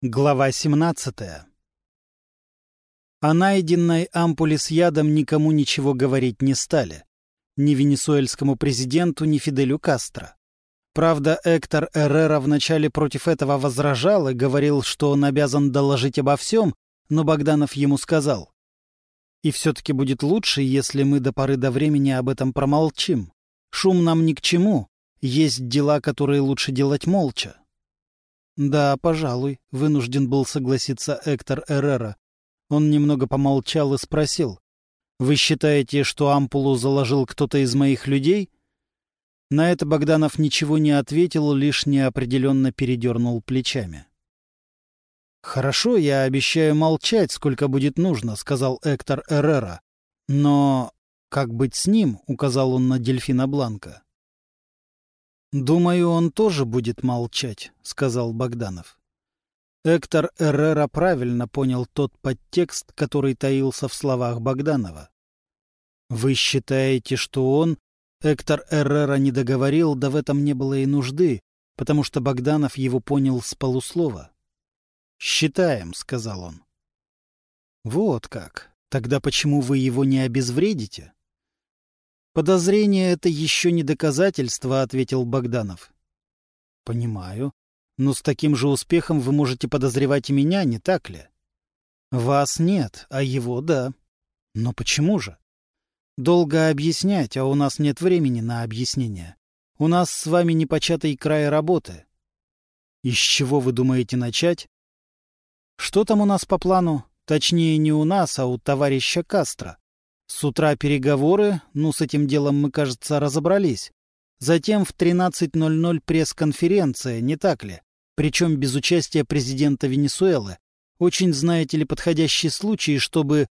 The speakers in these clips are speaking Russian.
Глава 17 О найденной ампуле с ядом никому ничего говорить не стали. Ни венесуэльскому президенту, ни Фиделю Кастро. Правда, Эктор Эррера вначале против этого возражал и говорил, что он обязан доложить обо всем, но Богданов ему сказал. «И все-таки будет лучше, если мы до поры до времени об этом промолчим. Шум нам ни к чему. Есть дела, которые лучше делать молча. «Да, пожалуй», — вынужден был согласиться Эктор Эррера. Он немного помолчал и спросил. «Вы считаете, что ампулу заложил кто-то из моих людей?» На это Богданов ничего не ответил, лишь неопределенно передернул плечами. «Хорошо, я обещаю молчать, сколько будет нужно», — сказал Эктор Эррера. «Но как быть с ним?» — указал он на дельфина Бланка. «Думаю, он тоже будет молчать», — сказал Богданов. Эктор Эррера правильно понял тот подтекст, который таился в словах Богданова. «Вы считаете, что он...» Эктор Эррера не договорил, да в этом не было и нужды, потому что Богданов его понял с полуслова. «Считаем», — сказал он. «Вот как. Тогда почему вы его не обезвредите?» «Подозрение — это еще не доказательство», — ответил Богданов. «Понимаю. Но с таким же успехом вы можете подозревать и меня, не так ли?» «Вас нет, а его — да. Но почему же?» «Долго объяснять, а у нас нет времени на объяснение. У нас с вами непочатый край работы». «Из чего вы думаете начать?» «Что там у нас по плану? Точнее, не у нас, а у товарища Кастро. С утра переговоры, ну, с этим делом мы, кажется, разобрались. Затем в 13.00 пресс-конференция, не так ли? Причем без участия президента Венесуэлы. Очень, знаете ли, подходящий случай, чтобы...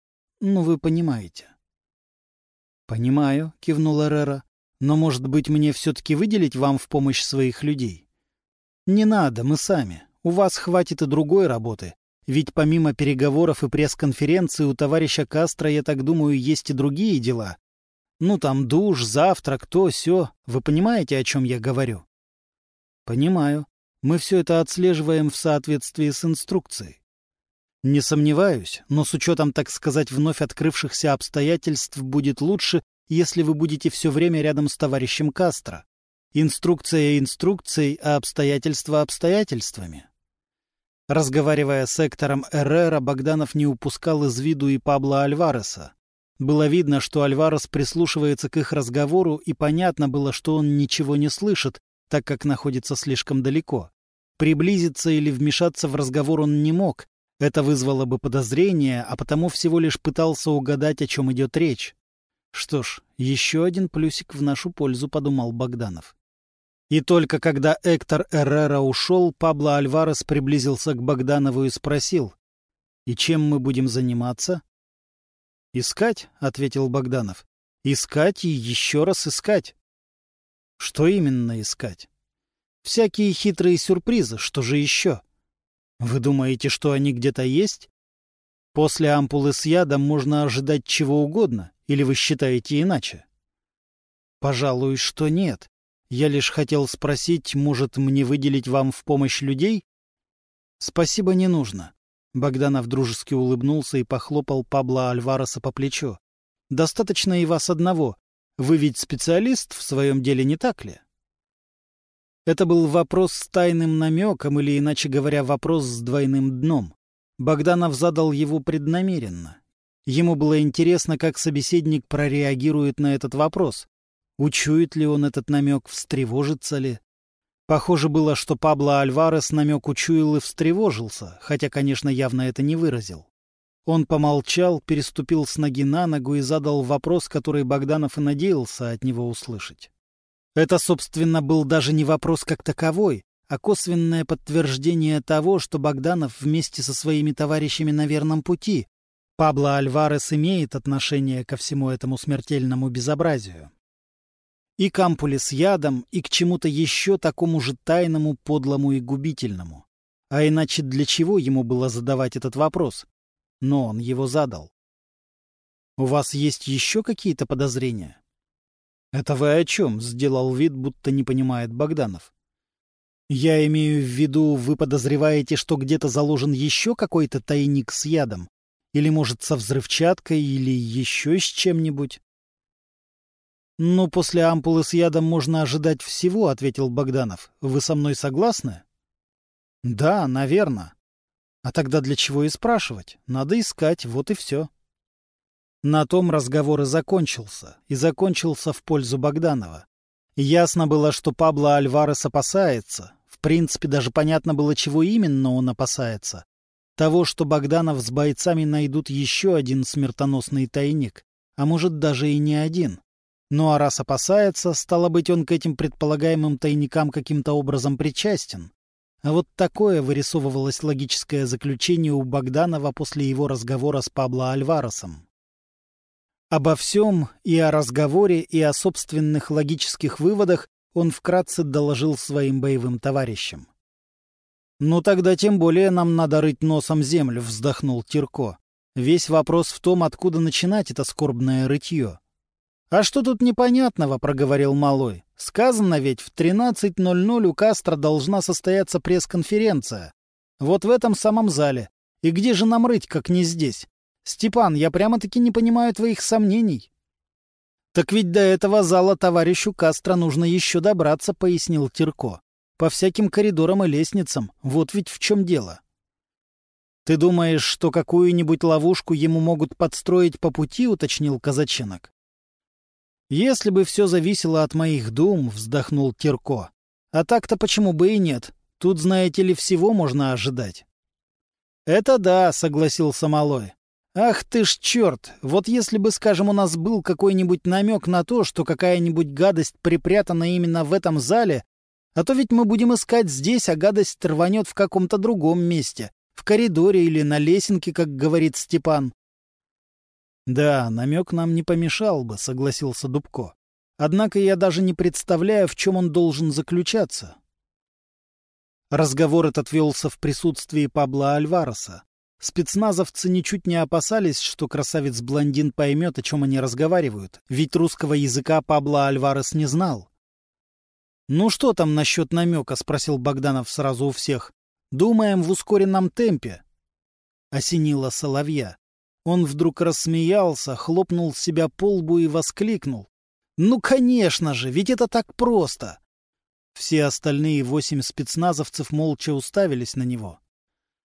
Ну, вы понимаете. «Понимаю», — кивнул Эррера. «Но, может быть, мне все-таки выделить вам в помощь своих людей?» «Не надо, мы сами. У вас хватит и другой работы. Ведь помимо переговоров и пресс-конференции у товарища Кастро, я так думаю, есть и другие дела. Ну, там душ, завтрак, то, сё. Вы понимаете, о чем я говорю? Понимаю. Мы все это отслеживаем в соответствии с инструкцией. Не сомневаюсь, но с учетом, так сказать, вновь открывшихся обстоятельств будет лучше, если вы будете все время рядом с товарищем Кастро. Инструкция инструкцией, а обстоятельства обстоятельствами. Разговаривая с Эктором Эррера, Богданов не упускал из виду и Пабло Альвареса. Было видно, что Альварес прислушивается к их разговору, и понятно было, что он ничего не слышит, так как находится слишком далеко. Приблизиться или вмешаться в разговор он не мог. Это вызвало бы подозрение, а потому всего лишь пытался угадать, о чем идет речь. Что ж, еще один плюсик в нашу пользу, подумал Богданов. И только когда Эктор Эррера ушел, Пабло Альварес приблизился к Богданову и спросил, «И чем мы будем заниматься?» «Искать», — ответил Богданов. «Искать и еще раз искать». «Что именно искать?» «Всякие хитрые сюрпризы, что же еще?» «Вы думаете, что они где-то есть?» «После ампулы с ядом можно ожидать чего угодно, или вы считаете иначе?» «Пожалуй, что нет. Я лишь хотел спросить, может, мне выделить вам в помощь людей? Спасибо, не нужно. Богданов дружески улыбнулся и похлопал Пабло Альвареса по плечу. Достаточно и вас одного. Вы ведь специалист в своем деле, не так ли? Это был вопрос с тайным намеком, или, иначе говоря, вопрос с двойным дном. Богданов задал его преднамеренно. Ему было интересно, как собеседник прореагирует на этот вопрос. Учует ли он этот намек, встревожится ли? Похоже было, что Пабло Альварес намек учуял и встревожился, хотя, конечно, явно это не выразил. Он помолчал, переступил с ноги на ногу и задал вопрос, который Богданов и надеялся от него услышать. Это, собственно, был даже не вопрос как таковой, а косвенное подтверждение того, что Богданов вместе со своими товарищами на верном пути. Пабло Альварес имеет отношение ко всему этому смертельному безобразию. И к ампуле с ядом, и к чему-то еще такому же тайному, подлому и губительному. А иначе для чего ему было задавать этот вопрос? Но он его задал. «У вас есть еще какие-то подозрения?» «Это вы о чем?» — сделал вид, будто не понимает Богданов. Я имею в виду, вы подозреваете, что где-то заложен еще какой-то тайник с ядом? Или, может, со взрывчаткой, или еще с чем-нибудь? «Ну, после ампулы с ядом можно ожидать всего», — ответил Богданов. «Вы со мной согласны?» «Да, наверное. А тогда для чего и спрашивать? Надо искать, вот и все». На том разговор и закончился, и закончился в пользу Богданова. Ясно было, что Пабло Альварес опасается. В принципе, даже понятно было, чего именно он опасается. Того, что Богданов с бойцами найдут еще один смертоносный тайник, а может даже и не один. Ну а раз опасается, стало быть, он к этим предполагаемым тайникам каким-то образом причастен. А вот такое вырисовывалось логическое заключение у Богданова после его разговора с Пабло Альваресом. Обо всем, и о разговоре, и о собственных логических выводах он вкратце доложил своим боевым товарищам. «Ну тогда тем более нам надо рыть носом землю», — вздохнул Тирко. «Весь вопрос в том, откуда начинать это скорбное рытье. «А что тут непонятного?» — проговорил Малой. «Сказано ведь, в 13.00 у Кастро должна состояться пресс-конференция. Вот в этом самом зале. И где же нам рыть, как не здесь? Степан, я прямо-таки не понимаю твоих сомнений». «Так ведь до этого зала товарищу Кастро нужно еще добраться», — пояснил Тирко. «По всяким коридорам и лестницам. Вот ведь в чем дело». «Ты думаешь, что какую-нибудь ловушку ему могут подстроить по пути?» — уточнил Казаченок. «Если бы все зависело от моих дум», — вздохнул Кирко. «А так-то почему бы и нет? Тут, знаете ли, всего можно ожидать». «Это да», — согласился Малой. «Ах ты ж черт! Вот если бы, скажем, у нас был какой-нибудь намек на то, что какая-нибудь гадость припрятана именно в этом зале, а то ведь мы будем искать здесь, а гадость рванет в каком-то другом месте, в коридоре или на лесенке, как говорит Степан. «Да, намек нам не помешал бы», — согласился Дубко. «Однако я даже не представляю, в чем он должен заключаться». Разговор этот велся в присутствии Пабла Альвареса. Спецназовцы ничуть не опасались, что красавец-блондин поймет, о чем они разговаривают, ведь русского языка Пабло Альварес не знал. «Ну что там насчет намека?» — спросил Богданов сразу у всех. «Думаем в ускоренном темпе». Осенило соловья. Он вдруг рассмеялся, хлопнул себя по лбу и воскликнул. «Ну, конечно же, ведь это так просто!» Все остальные восемь спецназовцев молча уставились на него.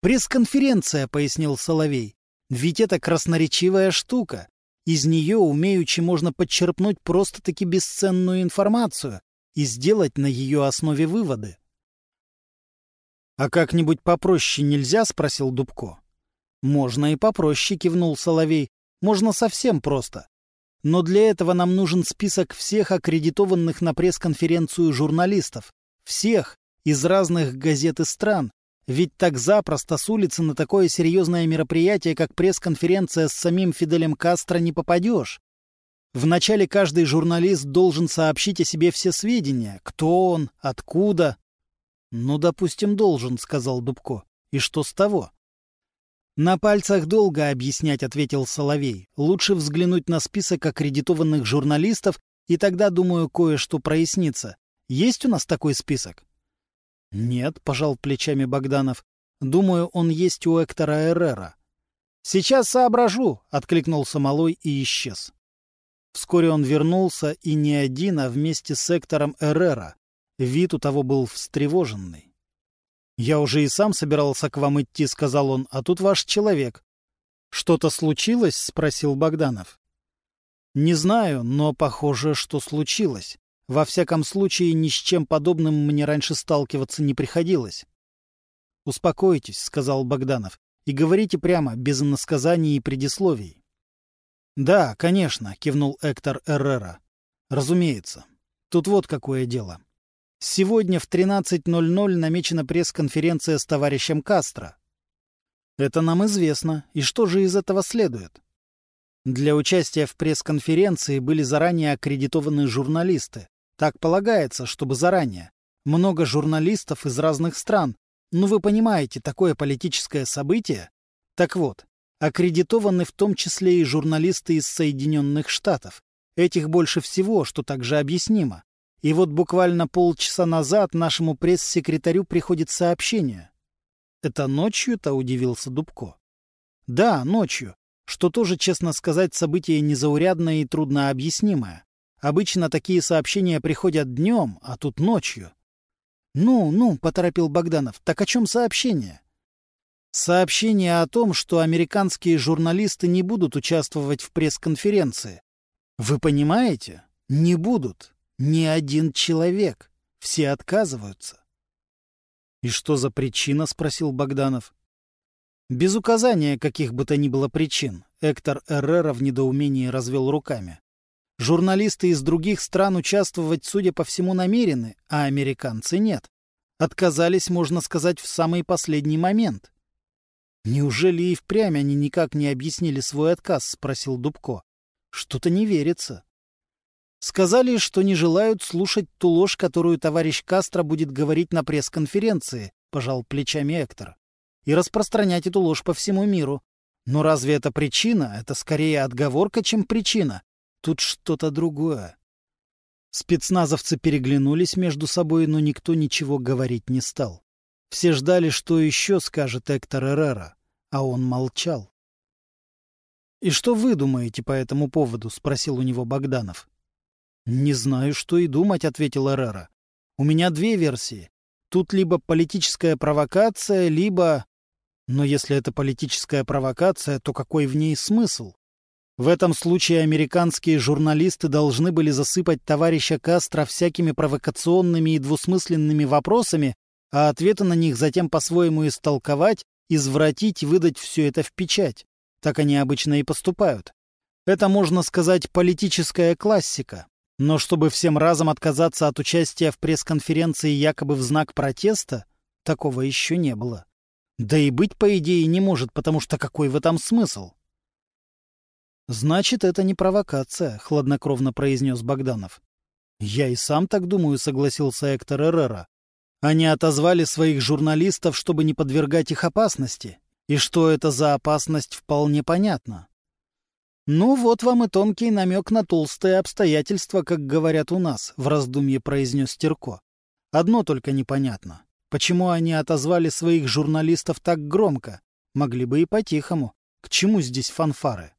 «Пресс-конференция», — пояснил Соловей. «Ведь это красноречивая штука. Из нее, умеючи, можно подчерпнуть просто-таки бесценную информацию и сделать на ее основе выводы». «А как-нибудь попроще нельзя?» — спросил Дубко. «Можно и попроще», — кивнул Соловей. «Можно совсем просто. Но для этого нам нужен список всех аккредитованных на пресс-конференцию журналистов. Всех, из разных газет и стран. Ведь так запросто с улицы на такое серьезное мероприятие, как пресс-конференция с самим Фиделем Кастро, не попадешь. Вначале каждый журналист должен сообщить о себе все сведения. Кто он, откуда. — Ну, допустим, должен, — сказал Дубко. — И что с того? «На пальцах долго объяснять», — ответил Соловей. «Лучше взглянуть на список аккредитованных журналистов, и тогда, думаю, кое-что прояснится. Есть у нас такой список?» «Нет», — пожал плечами Богданов. «Думаю, он есть у Эктора Эррера». «Сейчас соображу», — откликнулся Малой и исчез. Вскоре он вернулся, и не один, а вместе с Эктором Эррера. Вид у того был встревоженный. «Я уже и сам собирался к вам идти», — сказал он, — «а тут ваш человек». «Что-то случилось?» — спросил Богданов. «Не знаю, но похоже, что случилось. Во всяком случае, ни с чем подобным мне раньше сталкиваться не приходилось». «Успокойтесь», — сказал Богданов, — «и говорите прямо, без иносказаний и предисловий». «Да, конечно», — кивнул Эктор Эррера. «Разумеется. Тут вот какое дело. Сегодня в 13.00 намечена пресс-конференция с товарищем Кастро. Это нам известно. И что же из этого следует? Для участия в пресс-конференции были заранее аккредитованы журналисты. Так полагается, чтобы заранее. Много журналистов из разных стран. Ну, вы понимаете, такое политическое событие. Так вот, аккредитованы в том числе и журналисты из Соединенных Штатов. Этих больше всего, что также объяснимо. И вот буквально полчаса назад нашему пресс-секретарю приходит сообщение. «Это ночью-то?» — удивился Дубко. «Да, ночью, что тоже, честно сказать, событие незаурядное и труднообъяснимое. Обычно такие сообщения приходят днем, а тут ночью». «Ну, ну», — поторопил Богданов, — «так о чем сообщение?» Сообщение о том, что американские журналисты не будут участвовать в пресс-конференции. Вы понимаете? Не будут. Ни один человек. Все отказываются. «И что за причина?» — спросил Богданов. Без указания каких бы то ни было причин, Эктор Эррера в недоумении развел руками. Журналисты из других стран участвовать, судя по всему, намерены, а американцы нет. Отказались, можно сказать, в самый последний момент. «Неужели и впрямь они никак не объяснили свой отказ?» — спросил Дубко. «Что-то не верится». Сказали, что не желают слушать ту ложь, которую товарищ Кастро будет говорить на пресс-конференции, — пожал плечами Эктор, — и распространять эту ложь по всему миру. Но разве это причина? Это скорее отговорка, чем причина. Тут что-то другое. Спецназовцы переглянулись между собой, но никто ничего говорить не стал. Все ждали, что еще скажет Эктор Эррера, а он молчал. «И что вы думаете по этому поводу?» — спросил у него Богданов. «Не знаю, что и думать», — ответил Эррера. «У меня две версии. Тут либо политическая провокация, либо... Но если это политическая провокация, то какой в ней смысл? В этом случае американские журналисты должны были засыпать товарища Кастро всякими провокационными и двусмысленными вопросами, а ответы на них затем по-своему истолковать, извратить и выдать все это в печать. Так они обычно и поступают. Это, можно сказать, политическая классика. Но чтобы всем разом отказаться от участия в пресс-конференции якобы в знак протеста, такого еще не было. Да и быть, по идее, не может, потому что какой в этом смысл? «Значит, это не провокация», — хладнокровно произнес Богданов. «Я и сам так думаю», — согласился Эктор Эррера. Они отозвали своих журналистов, чтобы не подвергать их опасности. И что это за опасность, вполне понятно. «Ну, вот вам и тонкий намек на толстые обстоятельства, как говорят у нас», — в раздумье произнес Терко. «Одно только непонятно. Почему они отозвали своих журналистов так громко? Могли бы и по-тихому. К чему здесь фанфары?»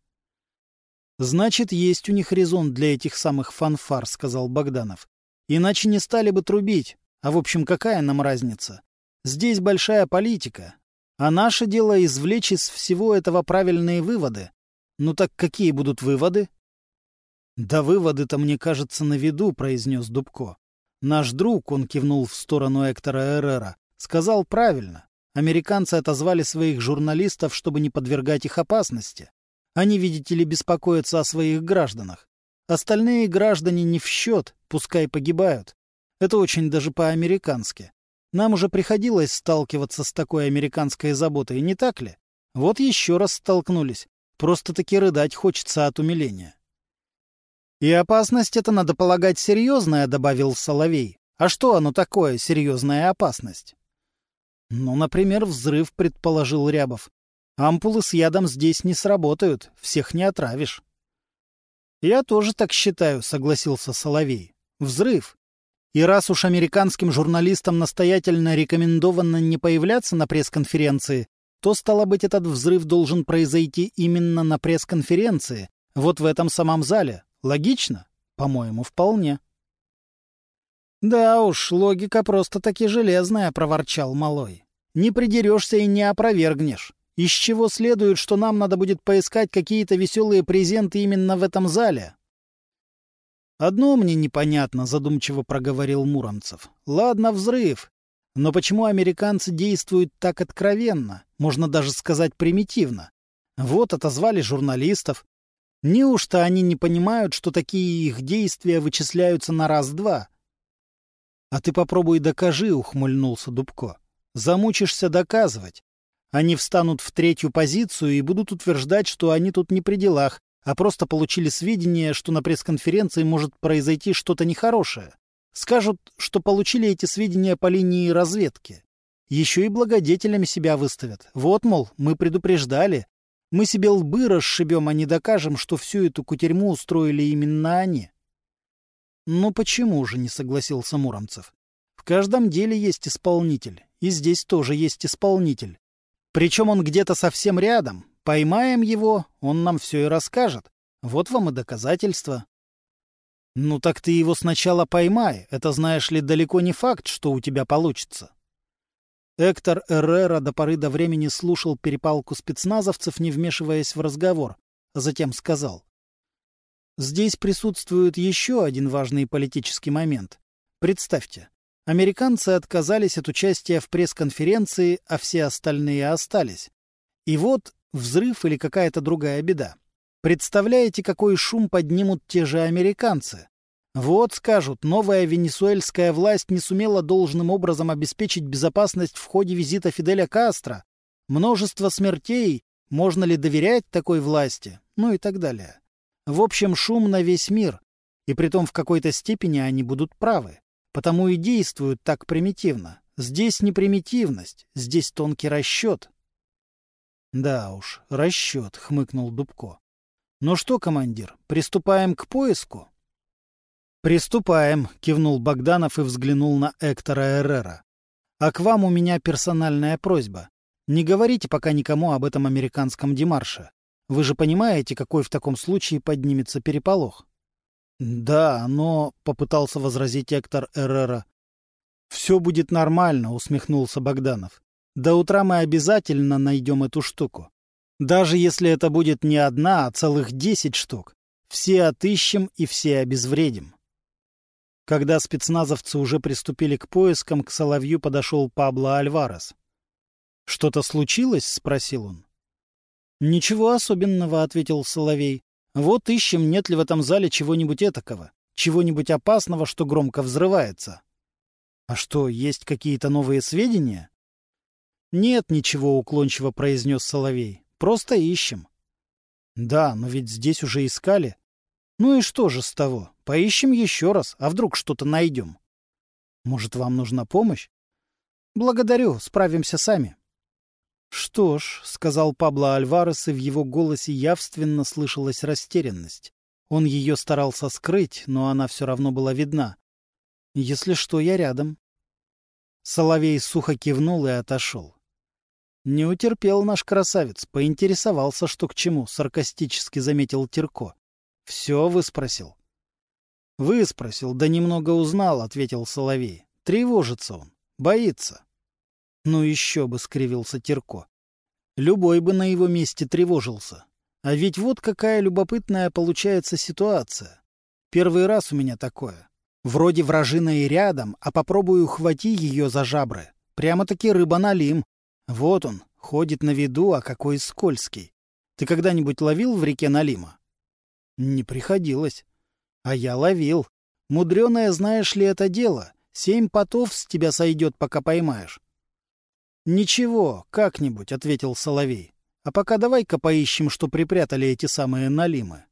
«Значит, есть у них резон для этих самых фанфар», — сказал Богданов. «Иначе не стали бы трубить, а в общем, какая нам разница? Здесь большая политика. А наше дело извлечь из всего этого правильные выводы. Ну так какие будут выводы? Да выводы-то, мне кажется, на виду, произнес Дубко. Наш друг, он кивнул в сторону Эктора Эррера, сказал правильно. Американцы отозвали своих журналистов, чтобы не подвергать их опасности. Они, видите ли, беспокоятся о своих гражданах. Остальные граждане не в счет, пускай погибают. Это очень даже по-американски. Нам уже приходилось сталкиваться с такой американской заботой, не так ли? Вот еще раз столкнулись. Просто-таки рыдать хочется от умиления. «И опасность это, надо полагать, серьезная», — добавил Соловей. «А что оно такое, серьезная опасность?» «Ну, например, взрыв», — предположил Рябов. «Ампулы с ядом здесь не сработают, всех не отравишь». «Я тоже так считаю», — согласился Соловей. «Взрыв. И раз уж американским журналистам настоятельно рекомендовано не появляться на пресс-конференции, то, стало быть, этот взрыв должен произойти именно на пресс-конференции, вот в этом самом зале. Логично? По-моему, вполне. «Да уж, логика просто-таки железная», — проворчал Малой. «Не придерешься и не опровергнешь. Из чего следует, что нам надо будет поискать какие-то веселые презенты именно в этом зале, «Одно мне непонятно», — задумчиво проговорил Муромцев. «Ладно, взрыв. Но почему американцы действуют так откровенно, можно даже сказать примитивно? Вот отозвали журналистов. Неужто они не понимают, что такие их действия вычисляются на раз-два?» «А ты попробуй докажи», — ухмыльнулся Дубко. «Замучишься доказывать. Они встанут в третью позицию и будут утверждать, что они тут не при делах, а просто получили сведения, что на пресс-конференции может произойти что-то нехорошее. Скажут, что получили эти сведения по линии разведки. Еще и благодетелями себя выставят. Вот, мол, мы предупреждали. Мы себе лбы расшибем, а не докажем, что всю эту кутерьму устроили именно они. Ну почему же, не согласился Муромцев. В каждом деле есть исполнитель, и здесь тоже есть исполнитель. Причем он где-то совсем рядом. Поймаем его, он нам все и расскажет. Вот вам и доказательства. Ну так ты его сначала поймай. Это, знаешь ли, далеко не факт, что у тебя получится. Эктор Эррера до поры до времени слушал перепалку спецназовцев, не вмешиваясь в разговор, а затем сказал. Здесь присутствует еще один важный политический момент. Представьте, американцы отказались от участия в пресс-конференции, а все остальные остались. И вот взрыв или какая-то другая беда. Представляете, какой шум поднимут те же американцы? Вот, скажут, новая венесуэльская власть не сумела должным образом обеспечить безопасность в ходе визита Фиделя Кастро. Множество смертей. Можно ли доверять такой власти? Ну и так далее. В общем, шум на весь мир. И притом в какой-то степени они будут правы. Потому и действуют так примитивно. Здесь не примитивность, здесь тонкий расчет. — Да уж, расчет, — хмыкнул Дубко. — Ну что, командир, приступаем к поиску? «Приступаем», — кивнул Богданов и взглянул на Эктора Эррера. «А к вам у меня персональная просьба. Не говорите пока никому об этом американском демарше. Вы же понимаете, какой в таком случае поднимется переполох?» «Да, но...» — попытался возразить Эктор Эррера. «Все будет нормально», — усмехнулся Богданов. «До утра мы обязательно найдем эту штуку. Даже если это будет не одна, а целых десять штук. Все отыщем и все обезвредим». Когда спецназовцы уже приступили к поискам, к Соловью подошел Пабло Альварес. «Что-то случилось?» — спросил он. «Ничего особенного», — ответил Соловей. «Вот ищем, нет ли в этом зале чего-нибудь этакого, чего-нибудь опасного, что громко взрывается». «А что, есть какие-то новые сведения?» «Нет ничего», — уклончиво произнес Соловей. «Просто ищем». «Да, но ведь здесь уже искали. Ну и что же с того? Поищем еще раз, а вдруг что-то найдем. Может, вам нужна помощь? Благодарю, справимся сами. Что ж, — сказал Пабло Альварес, и в его голосе явственно слышалась растерянность. Он ее старался скрыть, но она все равно была видна. Если что, я рядом. Соловей сухо кивнул и отошел. Не утерпел наш красавец, поинтересовался, что к чему, саркастически заметил Терко. — Все выспросил? — Выспросил, да немного узнал, — ответил Соловей. — Тревожится он, боится. — Ну еще бы, — скривился Терко. Любой бы на его месте тревожился. А ведь вот какая любопытная получается ситуация. Первый раз у меня такое. Вроде вражина и рядом, а попробую хвати ее за жабры. Прямо-таки рыба налим. Вот он, ходит на виду, а какой скользкий. Ты когда-нибудь ловил в реке налима? Не приходилось. А я ловил. Мудреное, знаешь ли, это дело. Семь потов с тебя сойдет, пока поймаешь. Ничего, как-нибудь, — ответил Соловей. А пока давай-ка поищем, что припрятали эти самые налимы.